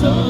so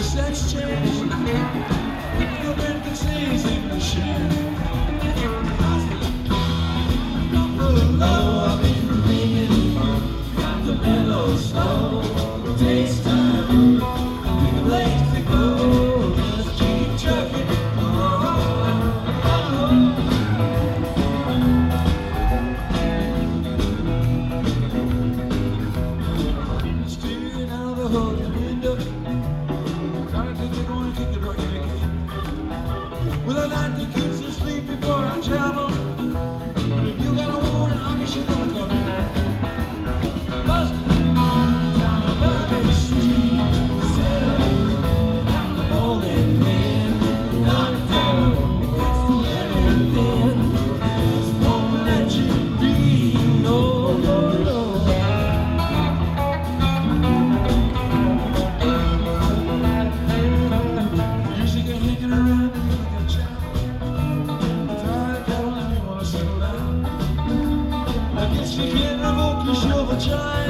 Sex change. You've been conceived. apologize.